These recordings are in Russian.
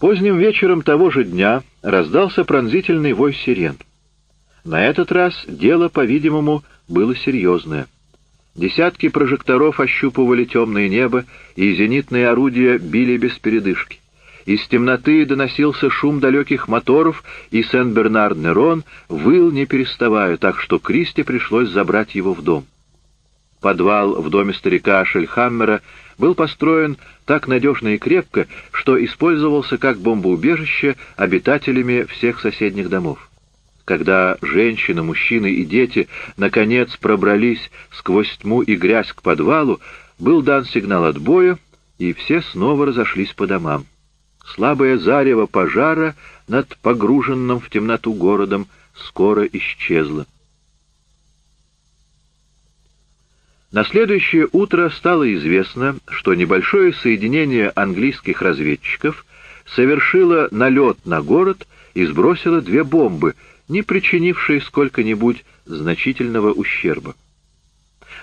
Поздним вечером того же дня раздался пронзительный вой сирен. На этот раз дело, по-видимому, было серьезное. Десятки прожекторов ощупывали темное небо, и зенитные орудия били без передышки. Из темноты доносился шум далеких моторов, и Сен-Бернард-Нерон выл не переставая, так что Кристи пришлось забрать его в дом. Подвал в доме старика Шельхаммера был построен так надежно и крепко, что использовался как бомбоубежище обитателями всех соседних домов. Когда женщины, мужчины и дети наконец пробрались сквозь тьму и грязь к подвалу, был дан сигнал отбоя, и все снова разошлись по домам. Слабое зарево пожара над погруженным в темноту городом скоро исчезло. На следующее утро стало известно, что небольшое соединение английских разведчиков совершило налет на город и сбросило две бомбы, не причинившие сколько-нибудь значительного ущерба.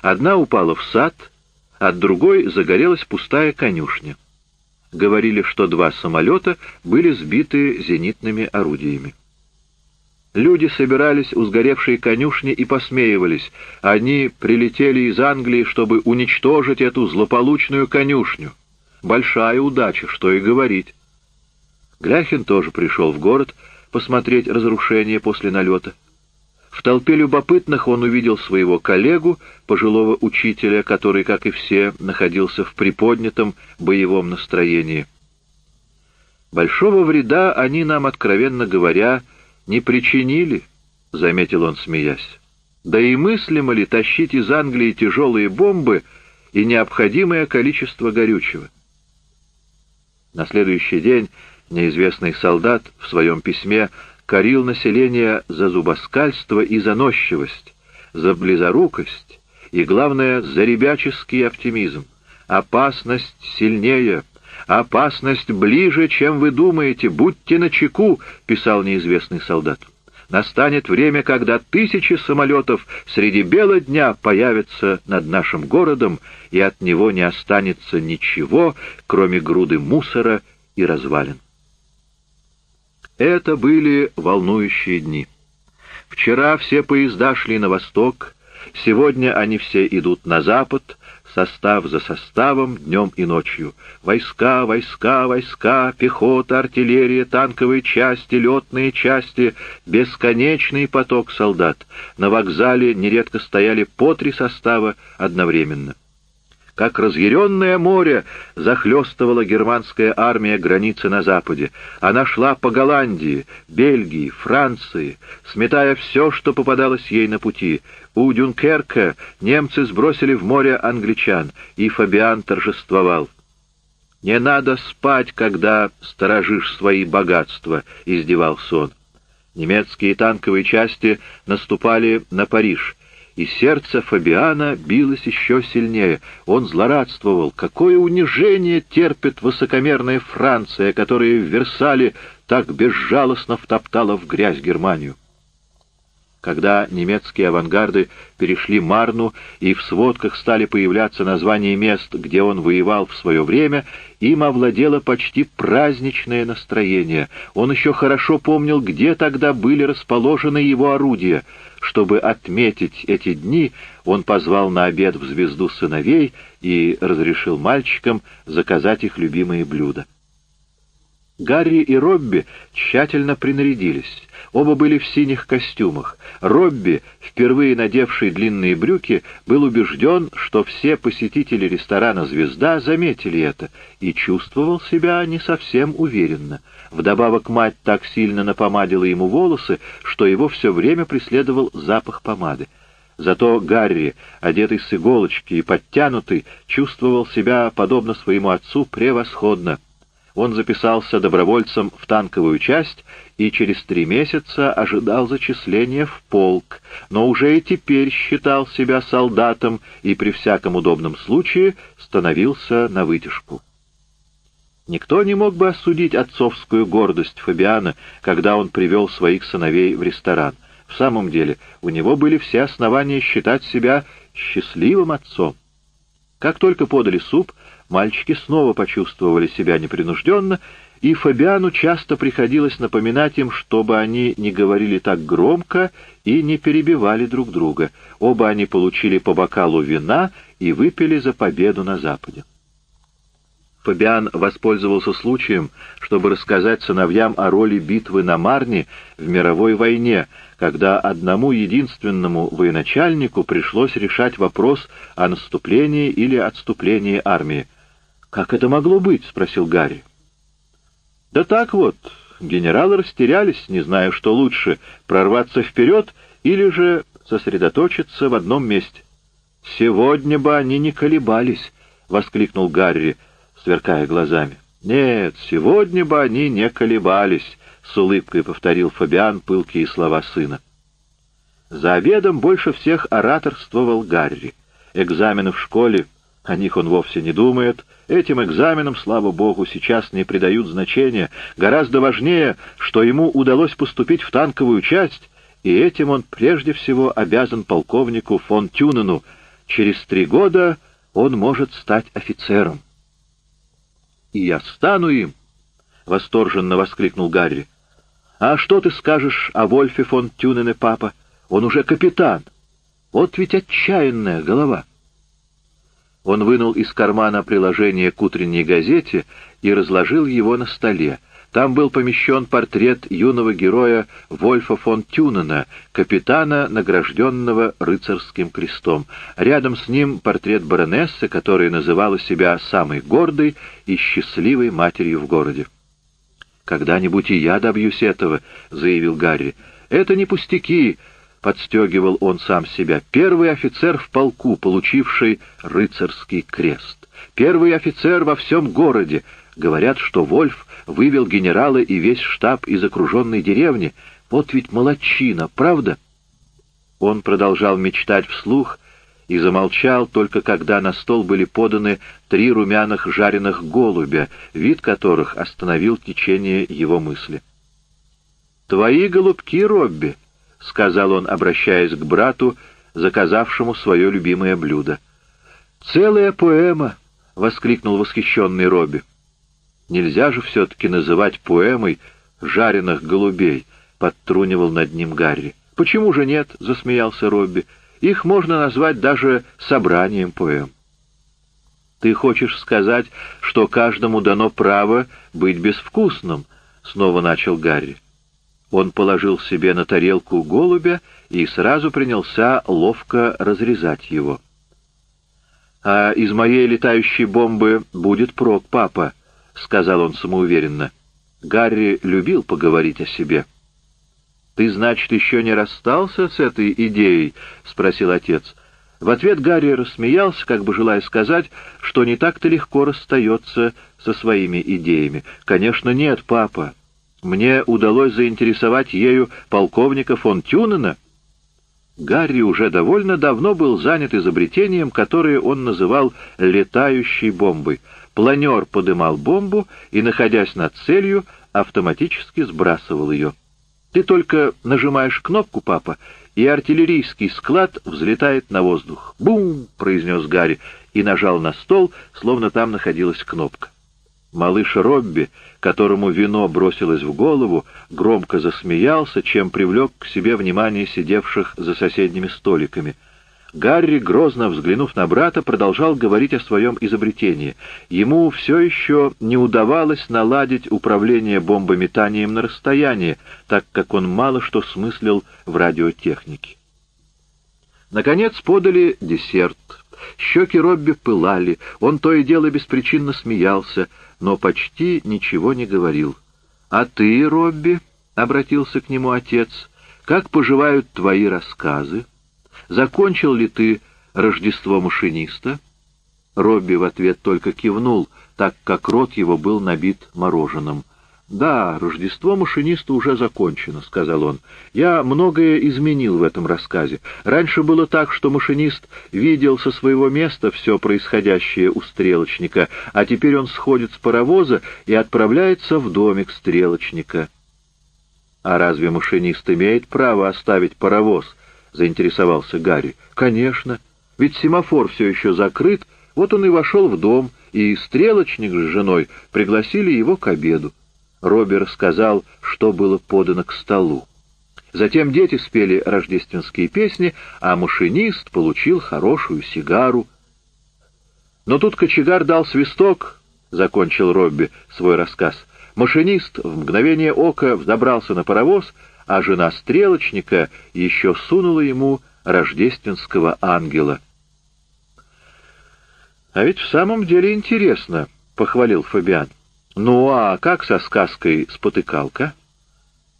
Одна упала в сад, от другой загорелась пустая конюшня. Говорили, что два самолета были сбиты зенитными орудиями. Люди собирались у сгоревшей конюшни и посмеивались. Они прилетели из Англии, чтобы уничтожить эту злополучную конюшню. Большая удача, что и говорить. Гляхин тоже пришел в город посмотреть разрушение после налета. В толпе любопытных он увидел своего коллегу, пожилого учителя, который, как и все, находился в приподнятом боевом настроении. Большого вреда они нам, откровенно говоря, не причинили, — заметил он, смеясь. Да и мыслимо ли тащить из Англии тяжелые бомбы и необходимое количество горючего? На следующий день неизвестный солдат в своем письме корил население за зубоскальство и заносчивость, за близорукость и, главное, за ребяческий оптимизм. Опасность сильнее — «Опасность ближе, чем вы думаете. Будьте начеку», — писал неизвестный солдат. «Настанет время, когда тысячи самолетов среди бела дня появятся над нашим городом, и от него не останется ничего, кроме груды мусора и развалин». Это были волнующие дни. Вчера все поезда шли на восток, сегодня они все идут на запад, состав за составом, днем и ночью. Войска, войска, войска, пехота, артиллерия, танковые части, летные части, бесконечный поток солдат. На вокзале нередко стояли по три состава одновременно. Как разъяренное море захлестывала германская армия границы на западе. Она шла по Голландии, Бельгии, Франции, сметая все, что попадалось ей на пути. У Дюнкерка немцы сбросили в море англичан, и Фабиан торжествовал. «Не надо спать, когда сторожишь свои богатства», — издевался он. Немецкие танковые части наступали на Париж — и сердце Фабиана билось еще сильнее. Он злорадствовал. Какое унижение терпит высокомерная Франция, которая в Версале так безжалостно втоптала в грязь Германию. Когда немецкие авангарды перешли Марну и в сводках стали появляться названия мест, где он воевал в свое время, им овладело почти праздничное настроение. Он еще хорошо помнил, где тогда были расположены его орудия — чтобы отметить эти дни, он позвал на обед в звезду сыновей и разрешил мальчикам заказать их любимые блюда. Гарри и Робби тщательно принарядились. Оба были в синих костюмах. Робби, впервые надевший длинные брюки, был убежден, что все посетители ресторана «Звезда» заметили это и чувствовал себя не совсем уверенно. Вдобавок мать так сильно напомадила ему волосы, что его все время преследовал запах помады. Зато Гарри, одетый с иголочки и подтянутый, чувствовал себя, подобно своему отцу, превосходно — он записался добровольцем в танковую часть и через три месяца ожидал зачисления в полк, но уже и теперь считал себя солдатом и при всяком удобном случае становился на вытяжку. Никто не мог бы осудить отцовскую гордость Фабиана, когда он привел своих сыновей в ресторан. В самом деле, у него были все основания считать себя счастливым отцом. Как только подали суп, мальчики снова почувствовали себя непринужденно и Фабиану часто приходилось напоминать им, чтобы они не говорили так громко и не перебивали друг друга. Оба они получили по бокалу вина и выпили за победу на Западе. Фабиан воспользовался случаем, чтобы рассказать сыновьям о роли битвы на Марне в мировой войне, когда одному единственному военачальнику пришлось решать вопрос о наступлении или отступлении армии. «Как это могло быть?» — спросил Гарри. «Да так вот, генералы растерялись, не зная, что лучше — прорваться вперед или же сосредоточиться в одном месте. «Сегодня бы они не колебались!» — воскликнул Гарри, сверкая глазами. «Нет, сегодня бы они не колебались», — с улыбкой повторил Фабиан пылкие слова сына. За обедом больше всех ораторствовал Гарри. Экзамены в школе, о них он вовсе не думает. Этим экзаменам, слава богу, сейчас не придают значения. Гораздо важнее, что ему удалось поступить в танковую часть, и этим он прежде всего обязан полковнику фон Тюнену. Через три года он может стать офицером и я стану им!» — восторженно воскликнул Гарри. «А что ты скажешь о Вольфе фон Тюнене, папа? Он уже капитан. Вот ведь отчаянная голова!» Он вынул из кармана приложение к утренней газете и разложил его на столе, там был помещен портрет юного героя Вольфа фон Тюнена, капитана, награжденного рыцарским крестом. Рядом с ним портрет баронессы, которая называла себя самой гордой и счастливой матерью в городе. «Когда-нибудь и я добьюсь этого», — заявил Гарри. «Это не пустяки», — подстегивал он сам себя. «Первый офицер в полку, получивший рыцарский крест. Первый офицер во всем городе. Говорят, что Вольф вывел генерала и весь штаб из окруженной деревни. Вот ведь молодчина, правда?» Он продолжал мечтать вслух и замолчал, только когда на стол были поданы три румяных жареных голубя, вид которых остановил течение его мысли. «Твои голубки, Робби», — сказал он, обращаясь к брату, заказавшему свое любимое блюдо. «Целая поэма!» — воскликнул восхищенный Робби. Нельзя же все-таки называть поэмой «жареных голубей», — подтрунивал над ним Гарри. «Почему же нет?» — засмеялся Робби. «Их можно назвать даже собранием поэм». «Ты хочешь сказать, что каждому дано право быть безвкусным?» — снова начал Гарри. Он положил себе на тарелку голубя и сразу принялся ловко разрезать его. «А из моей летающей бомбы будет прок, папа», — сказал он самоуверенно. Гарри любил поговорить о себе. «Ты, значит, еще не расстался с этой идеей?» — спросил отец. В ответ Гарри рассмеялся, как бы желая сказать, что не так-то легко расстается со своими идеями. «Конечно нет, папа. Мне удалось заинтересовать ею полковника фон Тюнена». Гарри уже довольно давно был занят изобретением, которое он называл «летающей бомбой». Планер подымал бомбу и, находясь над целью, автоматически сбрасывал ее. Ты только нажимаешь кнопку, папа, и артиллерийский склад взлетает на воздух. «Бум!» — произнес Гарри и нажал на стол, словно там находилась кнопка. Малыш Робби, которому вино бросилось в голову, громко засмеялся, чем привлек к себе внимание сидевших за соседними столиками — Гарри, грозно взглянув на брата, продолжал говорить о своем изобретении. Ему все еще не удавалось наладить управление бомбометанием на расстоянии, так как он мало что смыслил в радиотехнике. Наконец подали десерт. Щеки Робби пылали, он то и дело беспричинно смеялся, но почти ничего не говорил. «А ты, Робби?» — обратился к нему отец. «Как поживают твои рассказы?» Закончил ли ты Рождество машиниста?» Робби в ответ только кивнул, так как рот его был набит мороженым. «Да, Рождество машиниста уже закончено», — сказал он. «Я многое изменил в этом рассказе. Раньше было так, что машинист видел со своего места все происходящее у стрелочника, а теперь он сходит с паровоза и отправляется в домик стрелочника». «А разве машинист имеет право оставить паровоз?» — заинтересовался Гарри. «Конечно. Ведь семафор все еще закрыт, вот он и вошел в дом, и стрелочник с женой пригласили его к обеду. Робби рассказал, что было подано к столу. Затем дети спели рождественские песни, а машинист получил хорошую сигару. Но тут кочегар дал свисток, — закончил Робби свой рассказ. Машинист в мгновение ока взобрался на паровоз, а жена стрелочника еще сунула ему рождественского ангела. «А ведь в самом деле интересно», — похвалил Фабиан. «Ну а как со сказкой «Спотыкалка»?»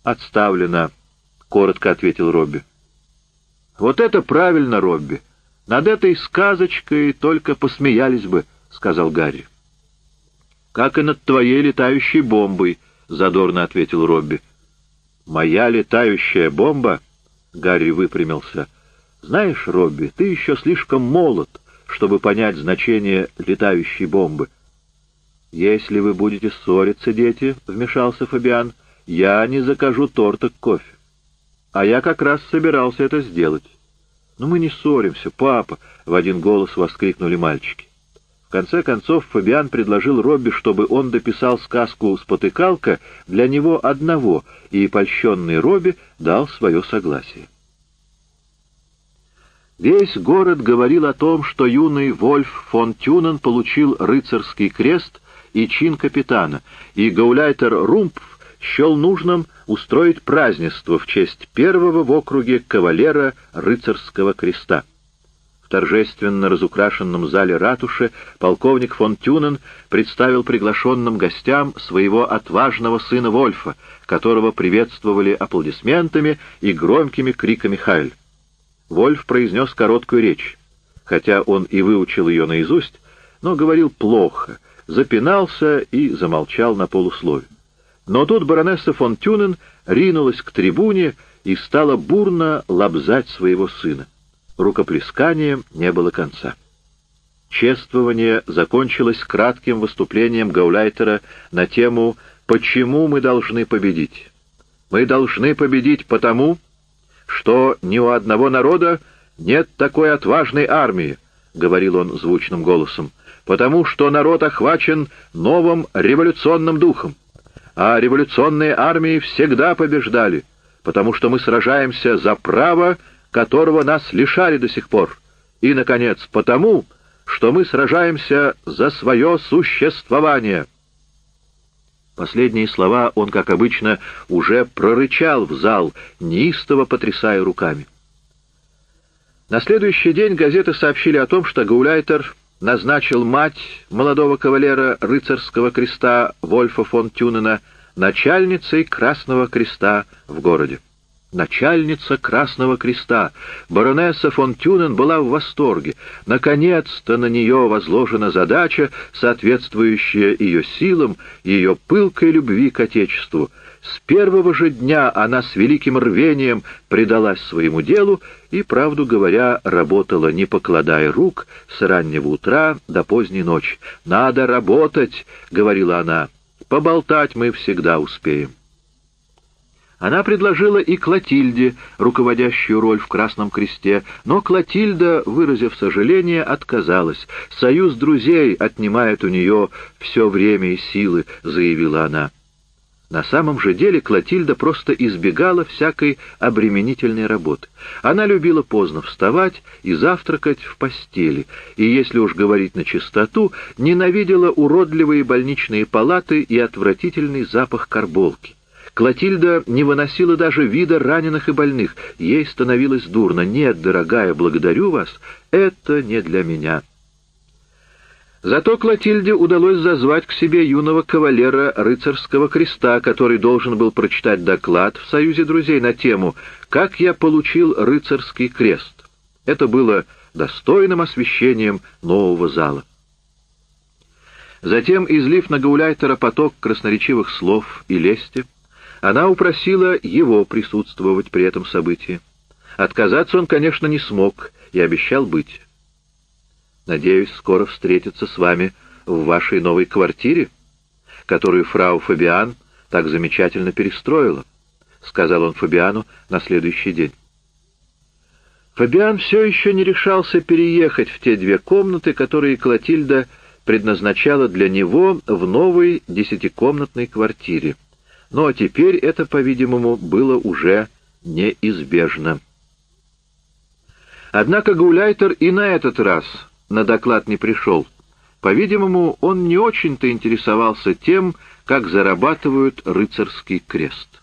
«Отставлено», — коротко ответил Робби. «Вот это правильно, Робби. Над этой сказочкой только посмеялись бы», — сказал Гарри. «Как и над твоей летающей бомбой», — задорно ответил Робби. «Моя летающая бомба?» — Гарри выпрямился. «Знаешь, Робби, ты еще слишком молод, чтобы понять значение летающей бомбы». «Если вы будете ссориться, дети», — вмешался Фабиан, — «я не закажу торта к кофе». «А я как раз собирался это сделать». «Ну мы не ссоримся, папа», — в один голос воскликнули мальчики. В конце концов Фабиан предложил Робби, чтобы он дописал сказку «Спотыкалка» для него одного, и польщенный Робби дал свое согласие. Весь город говорил о том, что юный Вольф фон Тюнен получил рыцарский крест и чин капитана, и гауляйтер Румпф счел нужным устроить празднество в честь первого в округе кавалера рыцарского креста. В торжественно разукрашенном зале ратуши полковник фон Тюнен представил приглашенным гостям своего отважного сына Вольфа, которого приветствовали аплодисментами и громкими криками «Хайль!». Вольф произнес короткую речь. Хотя он и выучил ее наизусть, но говорил плохо, запинался и замолчал на полуслове. Но тут баронесса фон Тюнен ринулась к трибуне и стала бурно лобзать своего сына рукоплесканием не было конца. Чествование закончилось кратким выступлением Гауляйтера на тему «Почему мы должны победить?» «Мы должны победить потому, что ни у одного народа нет такой отважной армии», — говорил он звучным голосом, «потому что народ охвачен новым революционным духом, а революционные армии всегда побеждали, потому что мы сражаемся за право которого нас лишали до сих пор, и, наконец, потому, что мы сражаемся за свое существование». Последние слова он, как обычно, уже прорычал в зал, неистово потрясая руками. На следующий день газеты сообщили о том, что Гауляйтер назначил мать молодого кавалера рыцарского креста Вольфа фон Тюнена начальницей Красного Креста в городе начальница Красного Креста. Баронесса фон Тюнен была в восторге. Наконец-то на нее возложена задача, соответствующая ее силам, ее пылкой любви к Отечеству. С первого же дня она с великим рвением предалась своему делу и, правду говоря, работала, не покладая рук, с раннего утра до поздней ночи. «Надо работать», — говорила она, — «поболтать мы всегда успеем». Она предложила и Клотильде руководящую роль в Красном Кресте, но Клотильда, выразив сожаление, отказалась. «Союз друзей отнимает у нее все время и силы», — заявила она. На самом же деле Клотильда просто избегала всякой обременительной работы. Она любила поздно вставать и завтракать в постели, и, если уж говорить на чистоту, ненавидела уродливые больничные палаты и отвратительный запах карболки. Клотильда не выносила даже вида раненых и больных. Ей становилось дурно. «Нет, дорогая, благодарю вас, это не для меня». Зато Клотильде удалось зазвать к себе юного кавалера рыцарского креста, который должен был прочитать доклад в Союзе друзей на тему «Как я получил рыцарский крест». Это было достойным освещением нового зала. Затем, излив на Гауляйтера поток красноречивых слов и лести, она упросила его присутствовать при этом событии. Отказаться он, конечно, не смог и обещал быть. «Надеюсь, скоро встретиться с вами в вашей новой квартире, которую фрау Фабиан так замечательно перестроила», — сказал он Фабиану на следующий день. Фабиан все еще не решался переехать в те две комнаты, которые Клотильда предназначала для него в новой десятикомнатной квартире — Но теперь это, по-видимому, было уже неизбежно. Однако Гауляйтер и на этот раз на доклад не пришел. По-видимому, он не очень-то интересовался тем, как зарабатывают рыцарский крест.